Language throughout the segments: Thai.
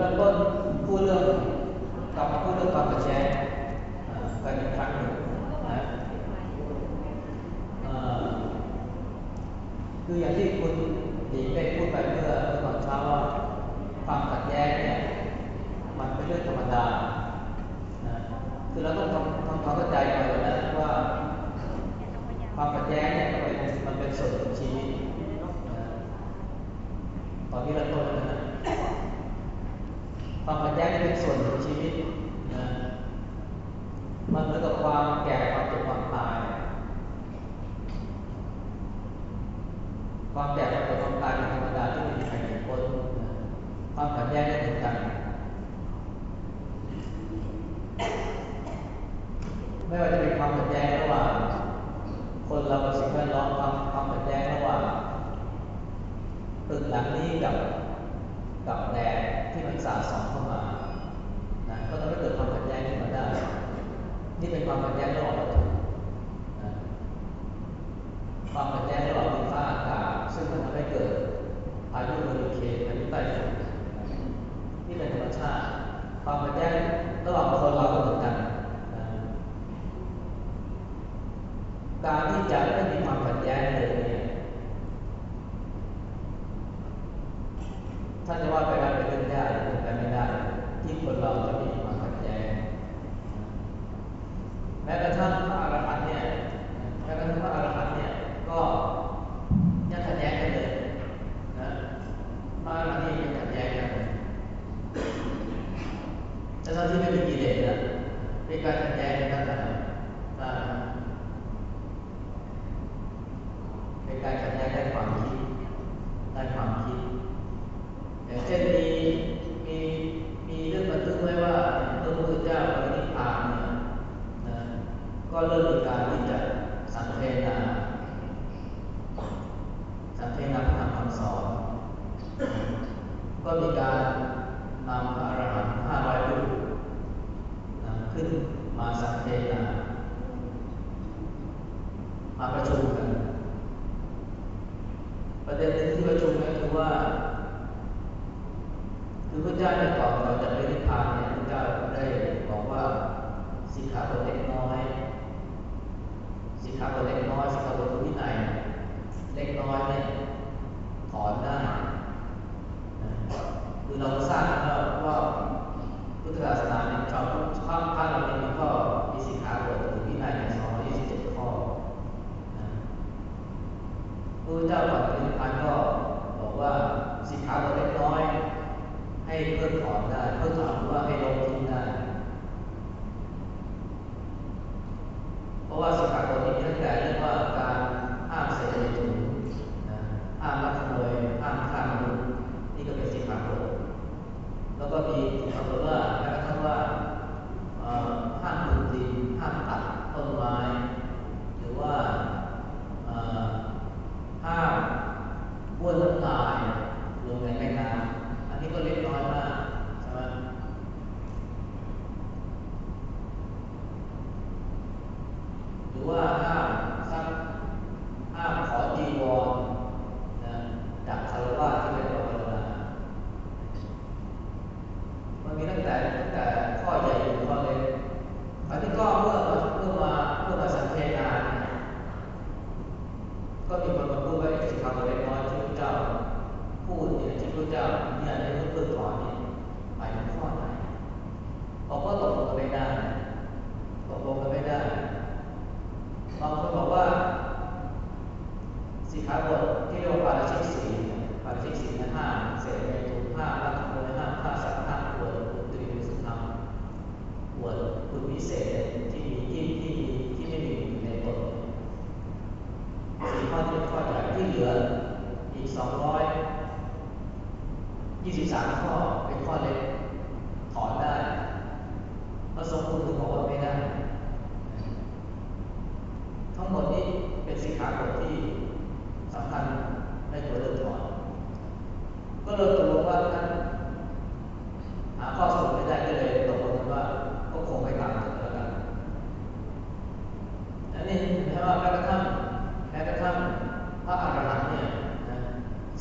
เริ่มต้นพูดเรื่องกลับพูดเรื่องควากระดแย้งไปอีกครั้งหนึ่งนะคืออย่างที่คุณดีงได้พูดไปเมื่อตอนเช้าว่าความขัดแย้งเนี่ยมันเป็นเรื่องธรรมดานะคือเราต้องทำทำความเข้าใจก่อนนะว่าความขัดแย้งเนี่ยมันเป็นมันเป็นส่วนของชีวิตตอนนี้เราต้นนะ ความขัดแย้งเป็นส่วนของชีวิตนะมันเหมือนกับความแก่ความเจ็บความตาย ความแก่ความเจ็บความตายเป็นธรรมดาที่ไม่มีใครหนีพ้นความขัดแย้ง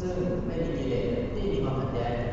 ซึ่งไม่ได้มีเหตุที่มีความขัดแย้ง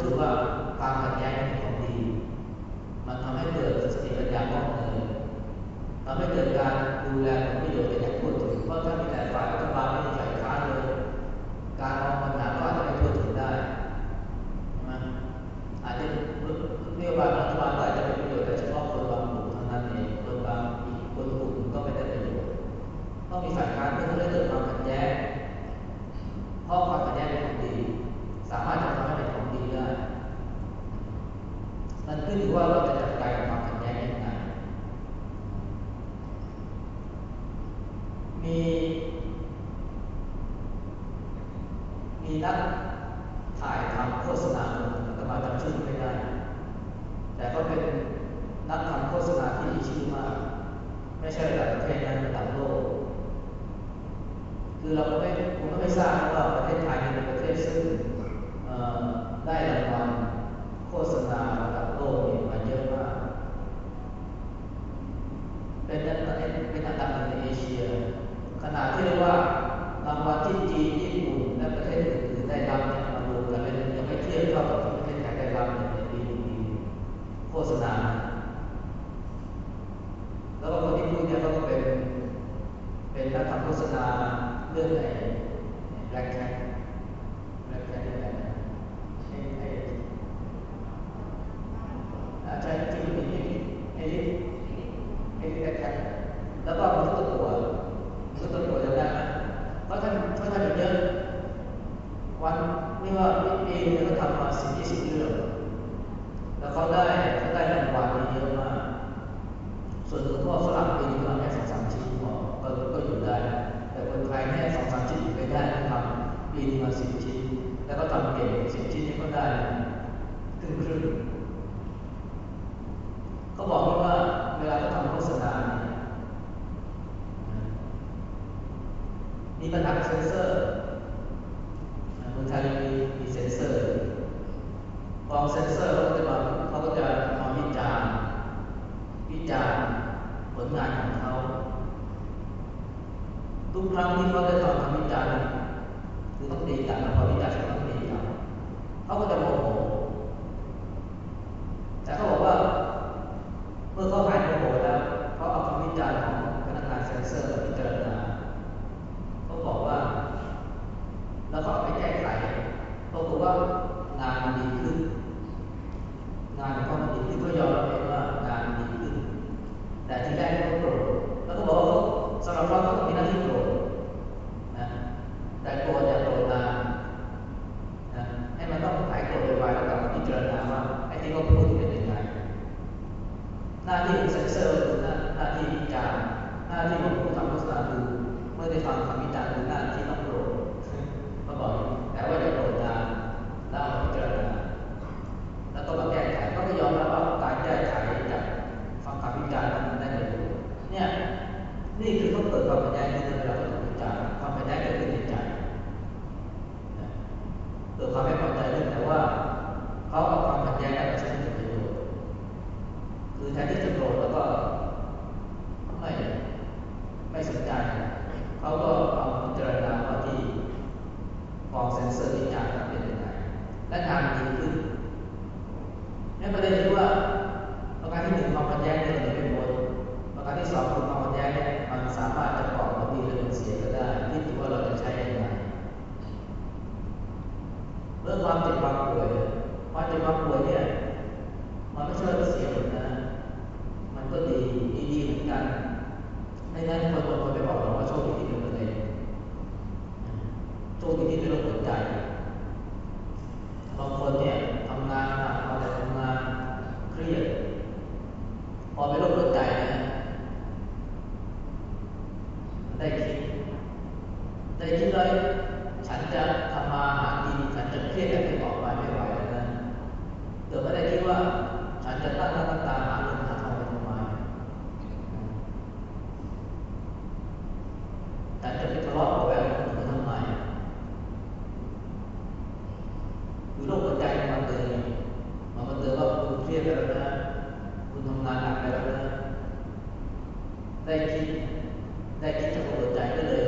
ก็ถื ที่ของเซนเซอร์หน้าที่วิจารณ์หน้าที่ของผู้ทำโฆษณาคือเมื่อได้ฟังคำวิจารณ คุณโรคหัวใจมาเตือนมาเตือนว่าคุณเครียดแล้วนะคุณทำงานหนักแล้วนะได้คิดได้คิดจะกหัวใจก็เลย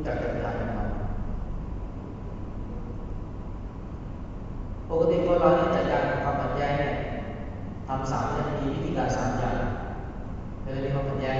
รู้จักการทานมันปกติคนเราเนี่ยจัดการความขัดแย้งทำสามอย่างมีวิธีการสามอย่างเวลามีความขัดแย้ง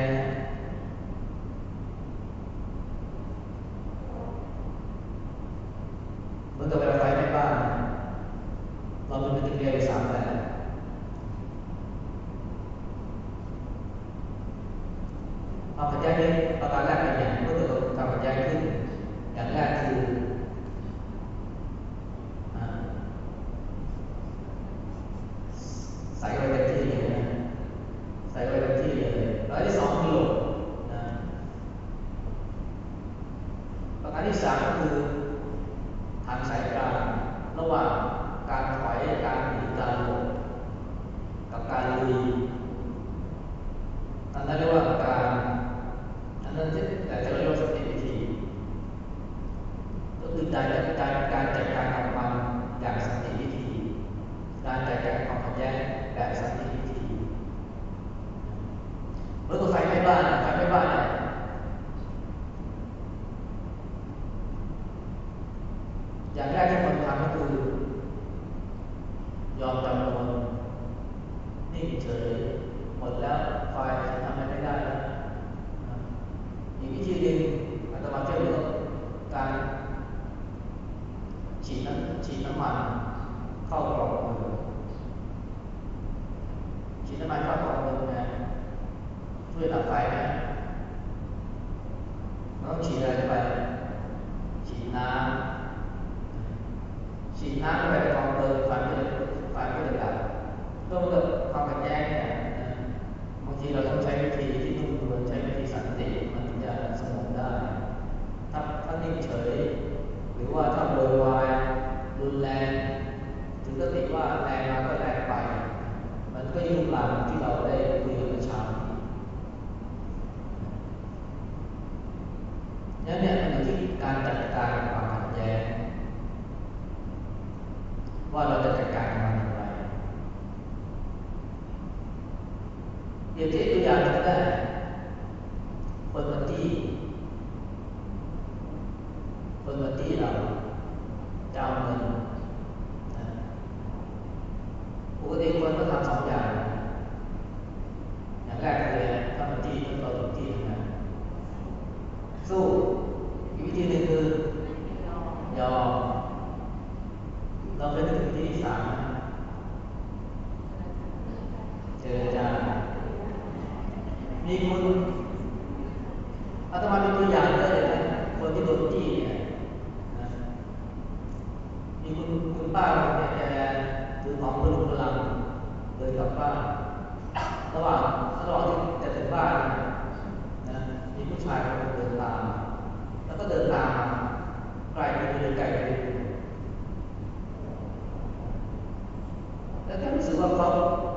จะมาเข้าของเงินะช่วยดับไฟนะต้องฉีดอะไรไปฉีดน้ำฉีดน้ำไปกองเพลิงไฟก็ไฟก็ดับก็เกิดความขัดแย้งเนี่ยบางทีเราต้องใช้วิธีที่นุ่มนวลใช้วิธีสันติมันจะสงบได้ ถ้าถ้านิ่งเฉย หรือว่าถ้าโวยวายรุนแรง ถึงก็ติดว่าแรงมา cái chung làm chúng đầu ở đây Mustafa.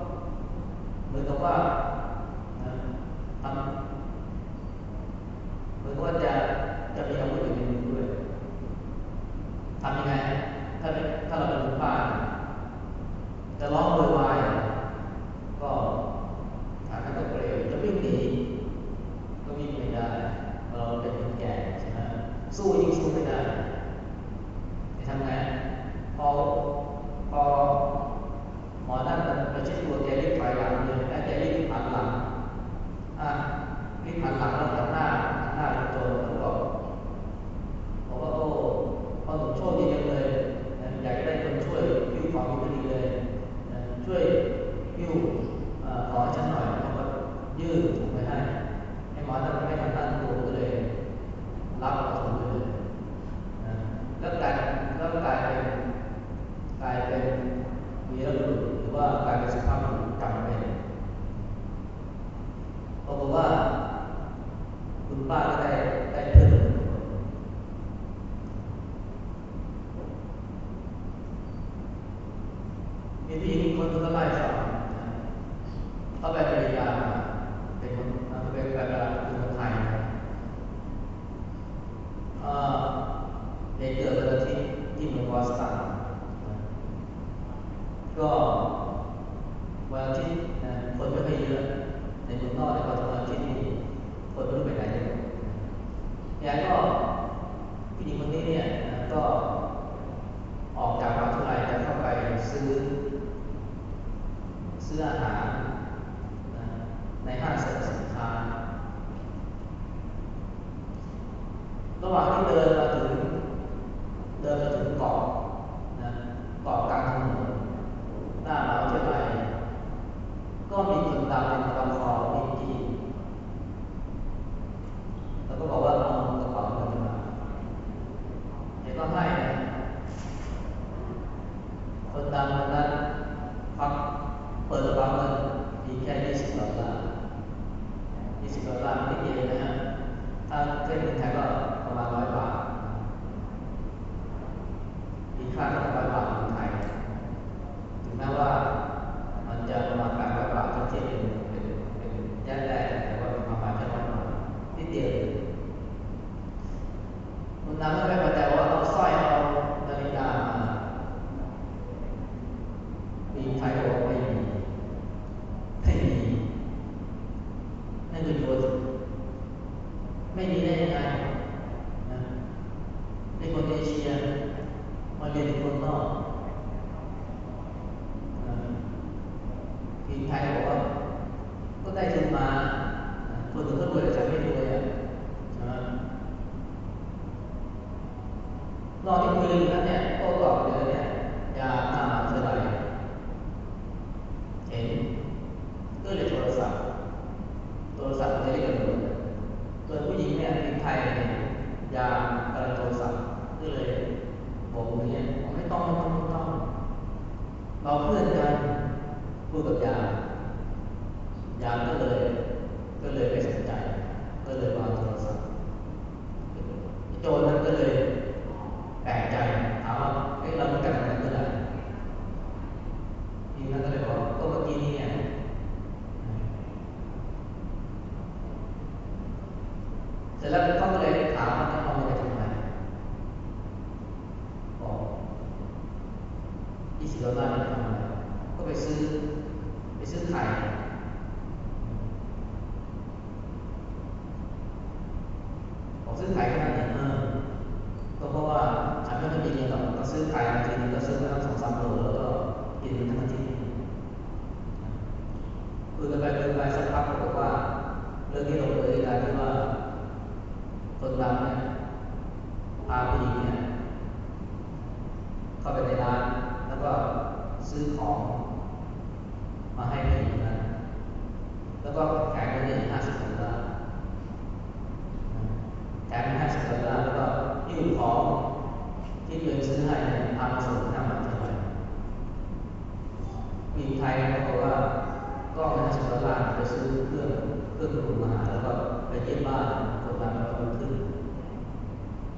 ที่บ้านคนงานเราลุกขึ้น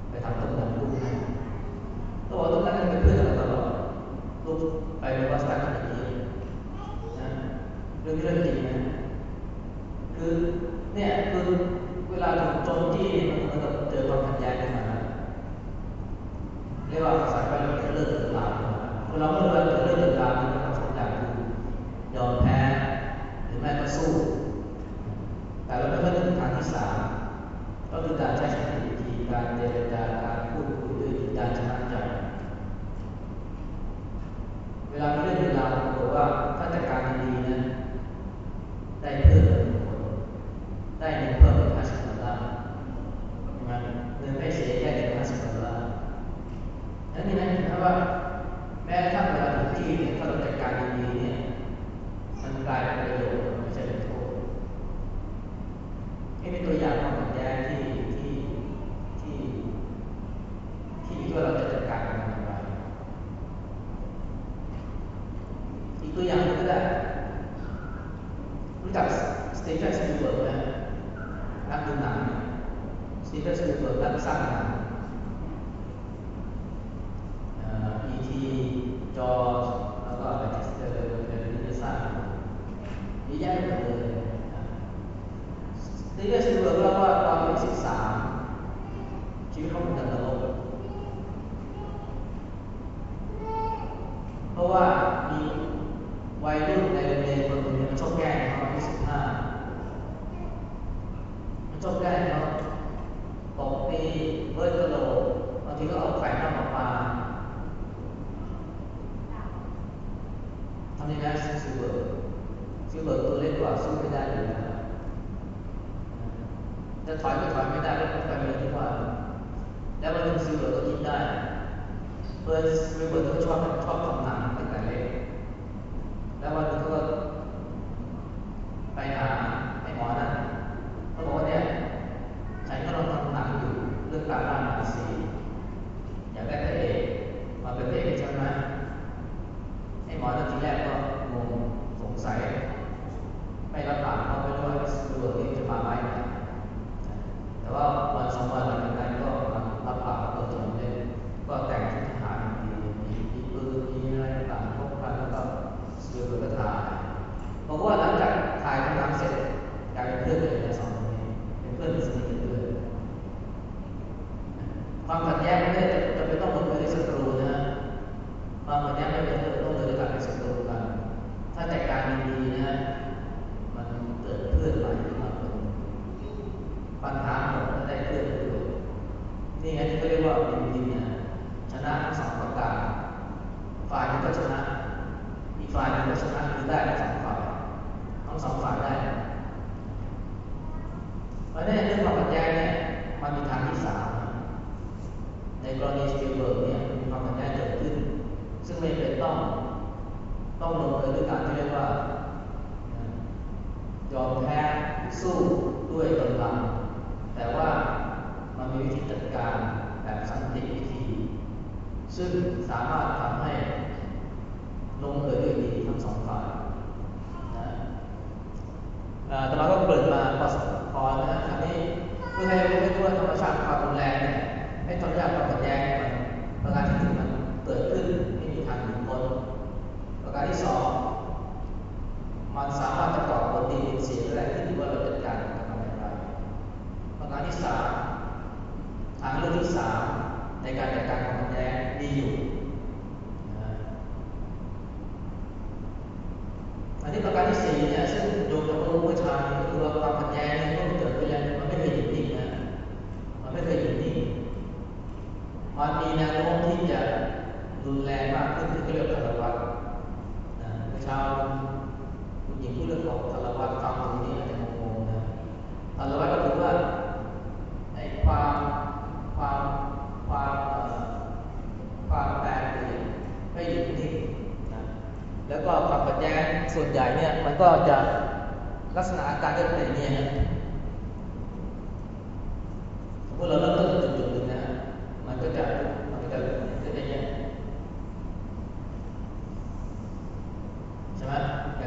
ไปทำต้นน้ำลูกให้ตัวตกต้นน้ำเป็นเพื่อนเราตลอดลูกไปวัดสัก ราะว่ามีวัยรุ่นในโรงเรียนคนหนึงมันชอบแกล้งเขาที่สิบห้ามันชอบแกล้งเขาตบตีเบิร์ดกระโหลกบางทีก็เอาไข่หน้าหมาปลาทำยังไงซื้อเบิร์ดซื้อเบิร์ดตัวเล็กกว่าซื้อไม่ได้เลยู่นะจะถอยก็ถอยไม่ได้ก็ต้องไปเรียนที่ว่า แล้วมันซื้อเบิร์ดก็กินได้เบิร์นซื้อเบิร์ดก็ชอบชอบทำหนั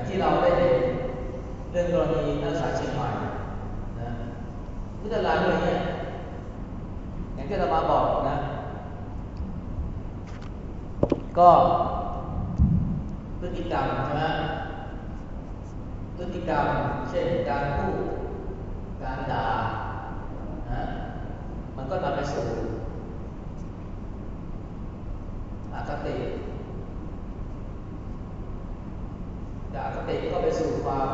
ที่เราได้เห็นเรื่องกรณีนักศึกษาเชียงใหม่นะพุทธลานอะไรเนี่ยอย่างที่เรามาบอกนะ ก็พฤติกรรมใช่ไหมพฤติกรรมเช่นการพูดการด่านะมันก็นำไปสู่อาการติ จากคติก็ไปสู่ความ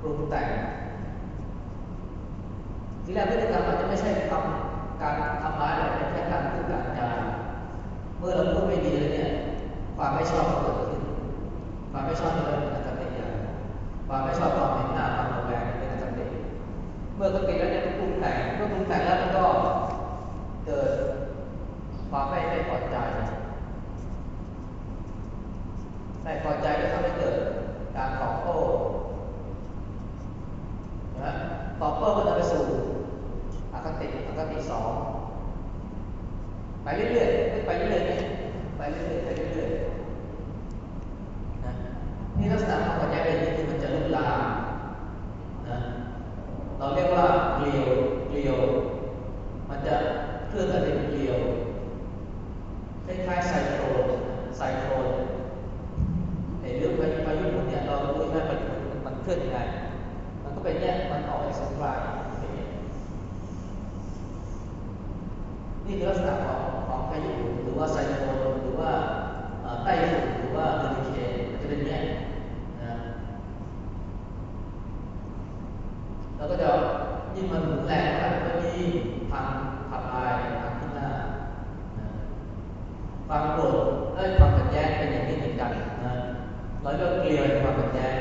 ปรุงแต่งทีแรกพฤติกรรมอาจจะไม่ใช่ทำการทำร้ายอะไรแค่การพูดการจาเมื่อเราพูดไม่ดีแล้วเนี่ยความไม่ชอบก็เกิดขึ้น ความไม่ชอบเกิดขึ้นอาจจะเป็นอย่างความไม่ชอบความเห็นหน้าความระแวงเป็นอาจจะเมื่อก็เป็แล้วเนี่ยก็ปรุงแต่งเมื่อปรุงแต่งแล้วมันก็เกิดความไม่ไม่พอใจไม่พอใจก็ทำให นี่คือลักษณะของของพายุหรือว่าไซโคลนหรือว่าไต้ฝุ่นหรือว่าเอริเคนมัจะเป็นอย่างนี้ะแล้วก็จะยิ่งมันหมุนแรงเท่ก็ยิ่งทำขับลายทำขึ้นหน้าความโกรธได้ความขัดแย้งเป็นอย่างนี้เหมือนกันนะเราเรียเกลียวความขัดแย้ง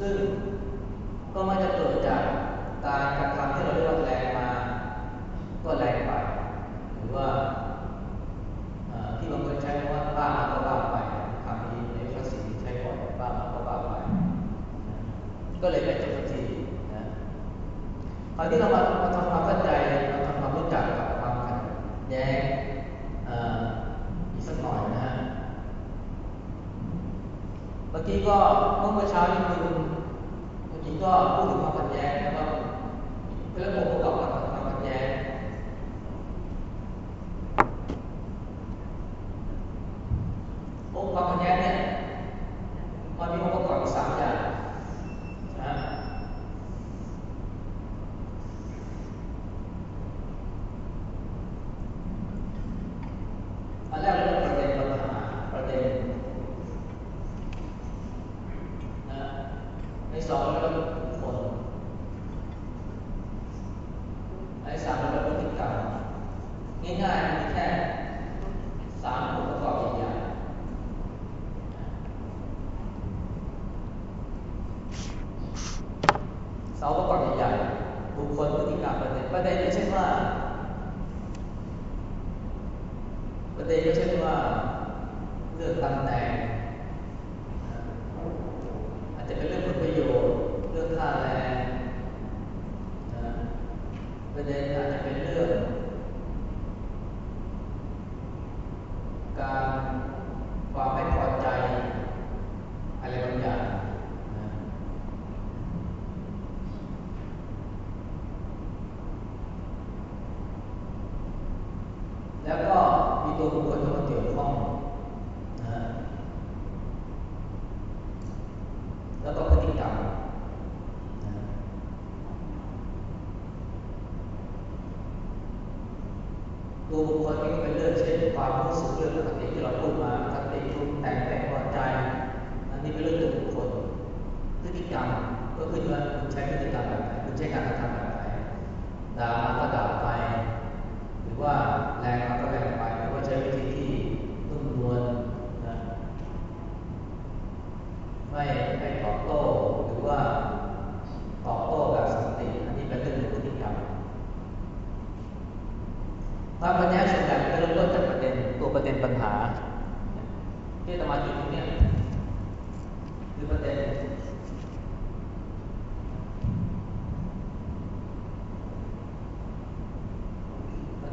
ซึ่งาประกอบใหญ่ๆบุคคลพฤติกรรมประเด็นประเด็นไม่ใช่ว่าประเด็นก็เช่นว่าเรื่องตำแหน่งอาจจะเป็นเรื่องผลประโยชน์เรื่องค่าแรงประเด็นอาจจะเป็นเรื่อง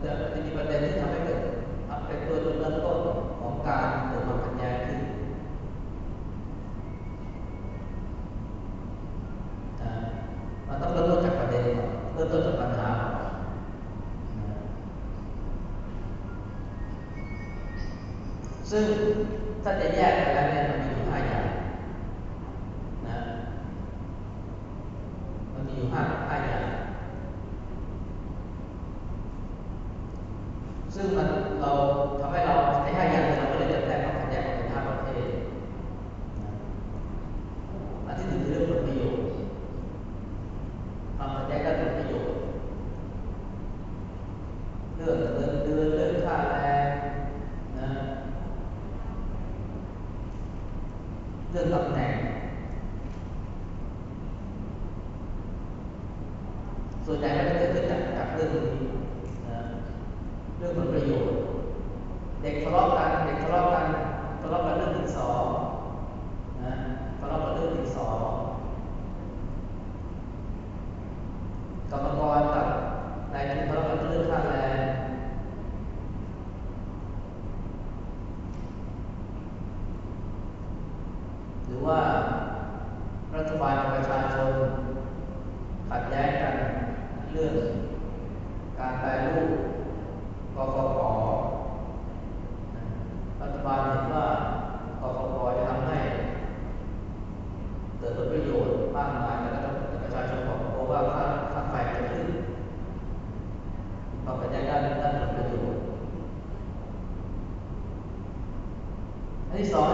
จะมีประเด็นที่ทำให้เกิดเป็นตัวจุดเริ่มต้นของการเกิดความขัดแย้งขึ้นมันต้องเริ่มต้นจากประเด็นเริ่มต้นจากปัญหาซึ่งถ้าจะแยก เกิดประโยชน์มากมายแล้วประชาชนบอกกลัวว่าค่าค่าไฟจะขึ้นเราก็จะได้ได้ผลประโยชน์อันที่สอง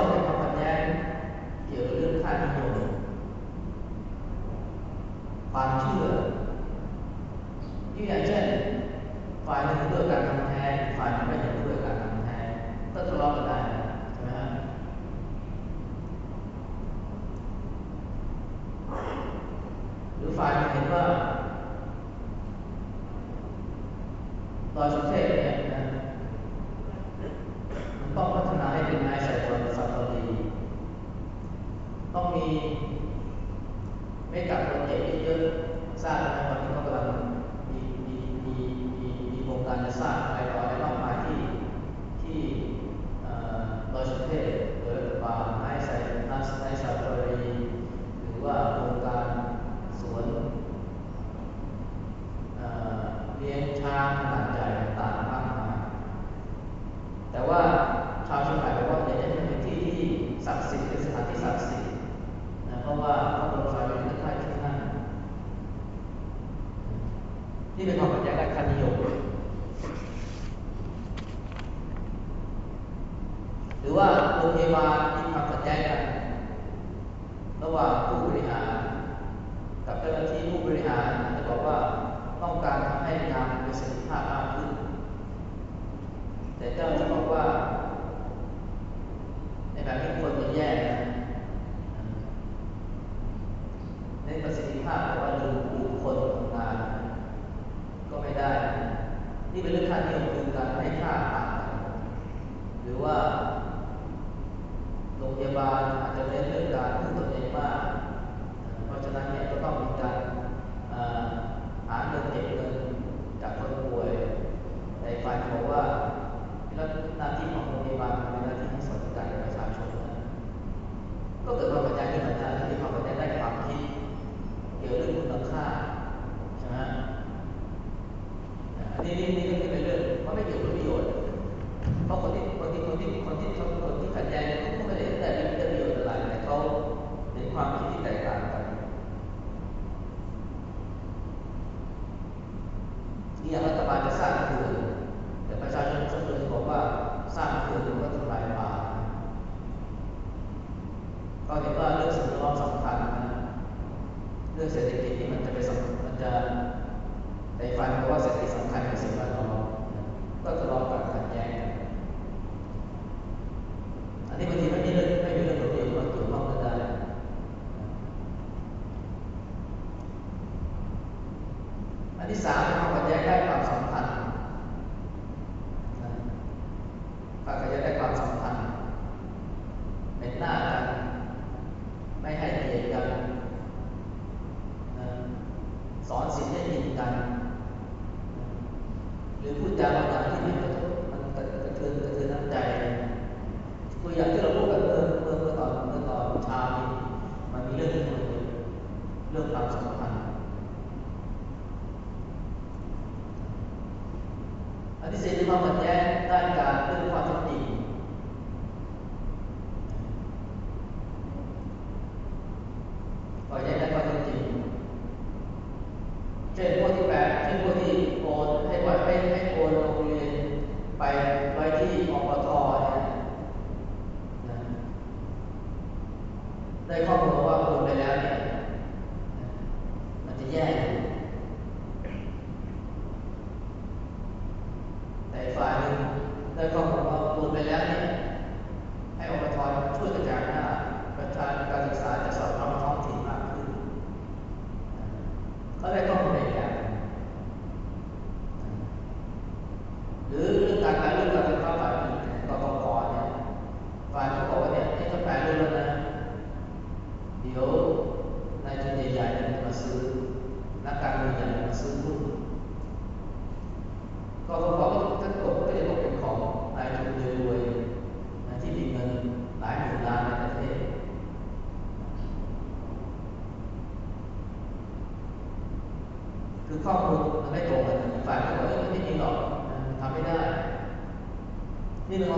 สอนศีลให้ยินกัน หรือพูดจาหวา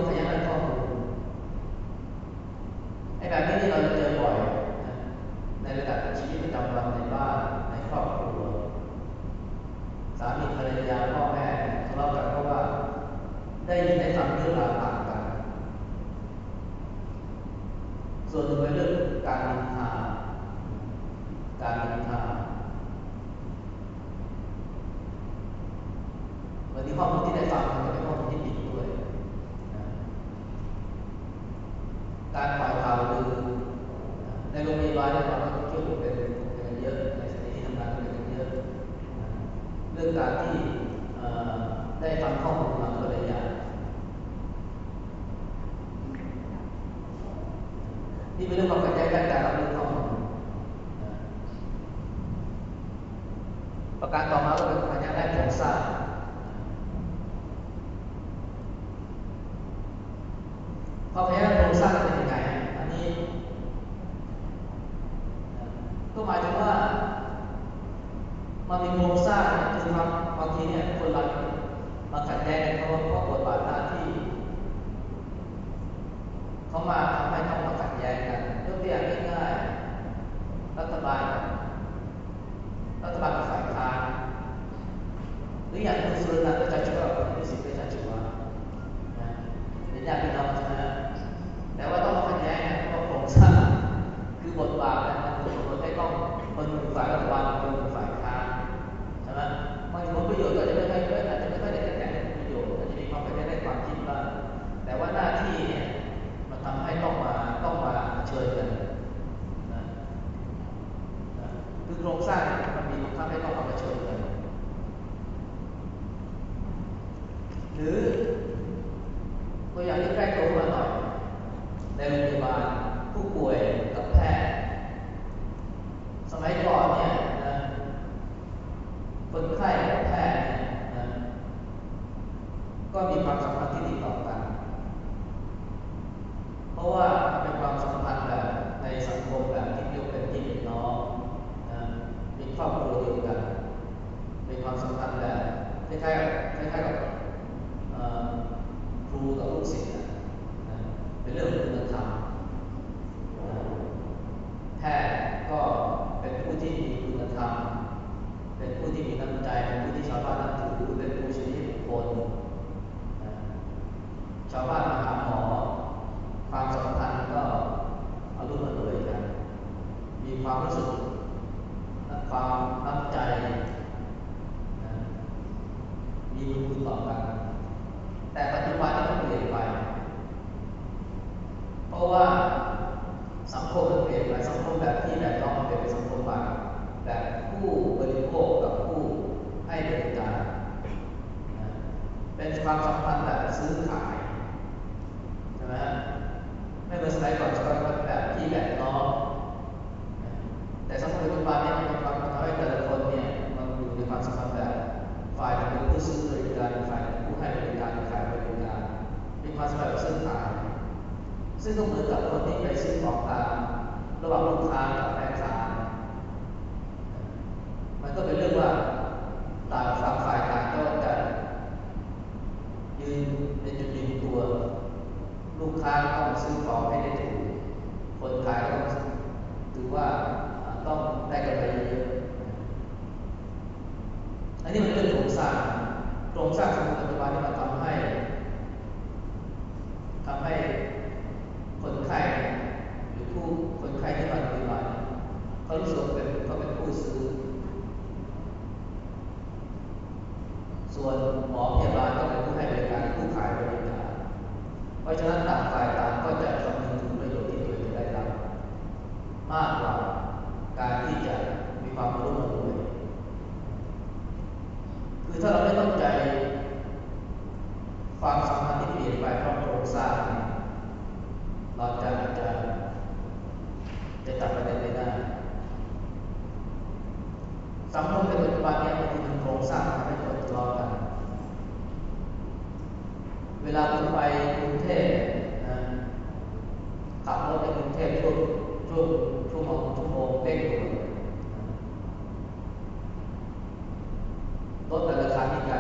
พยายามให้ข้อมูลไอ้แบบนี้เราจะเจอบ่อยในระดับชีวิตประจำวันในบ้านในครอบครัว สามีภรรยาพ่อแม่ทะเลาะกันเพราะว่า ได้ยินได้ฟังเรื่องราวต่างกัน ส่วนตัวไปเรื่องการ ก็เหมือนกับคนที่ไปซื้อของตามระหว่างลูกค้า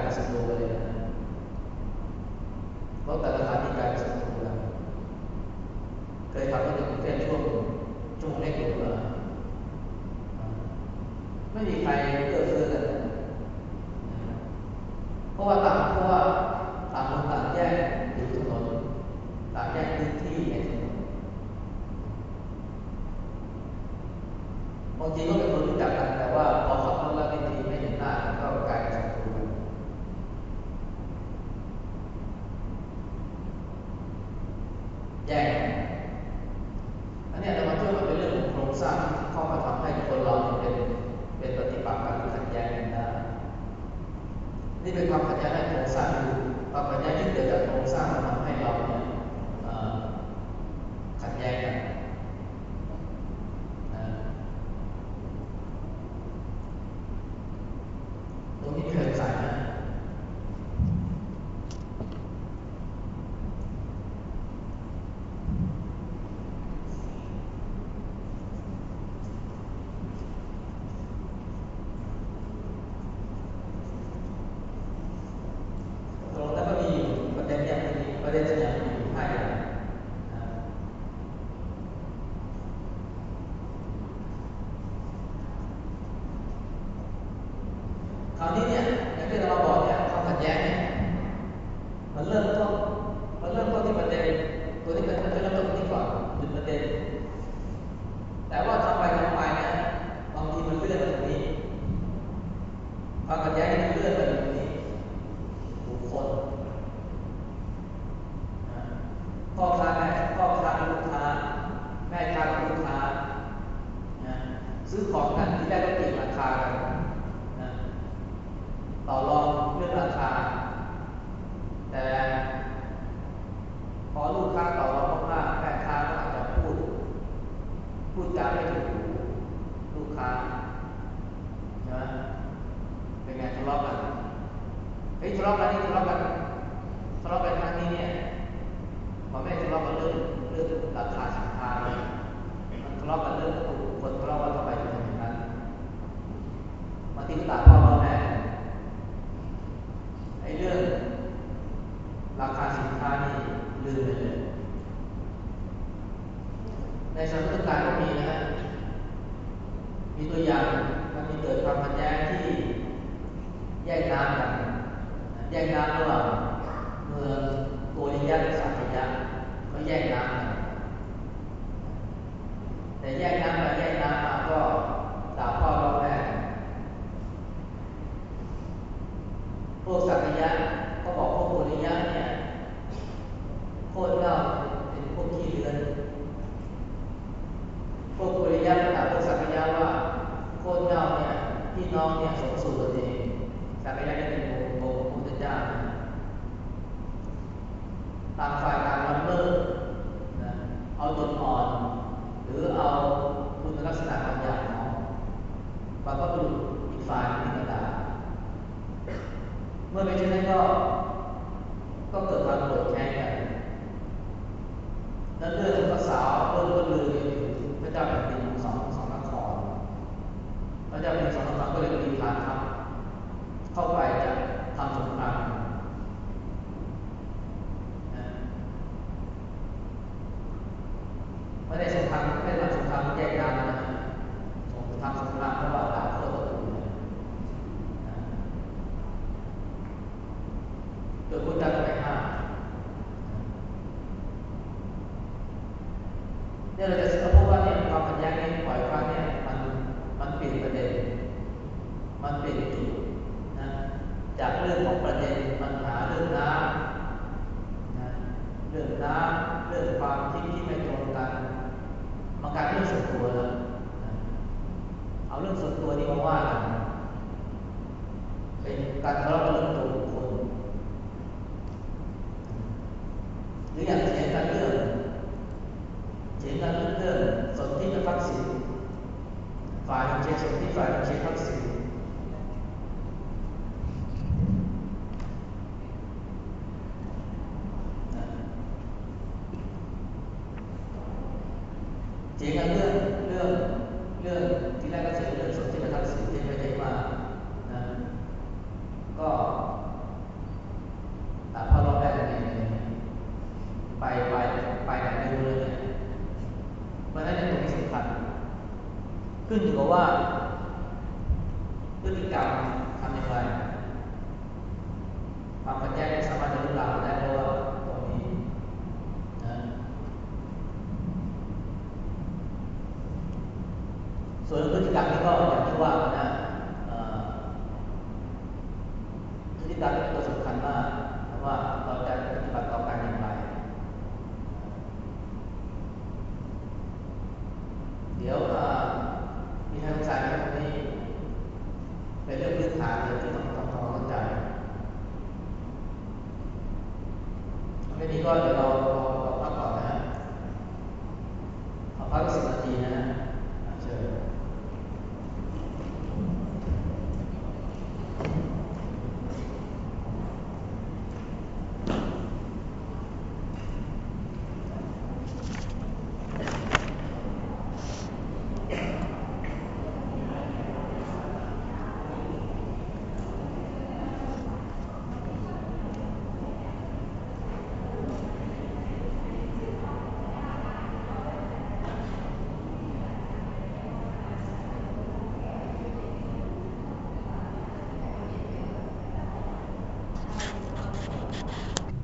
กรสำรวจเลยนะเพราะแต่ละร้านมีการสำรวจเคยทำก็จะเป็นช่วงช่วงเล็กหรือว่าไม่มีใครเอื้อเฟื้อ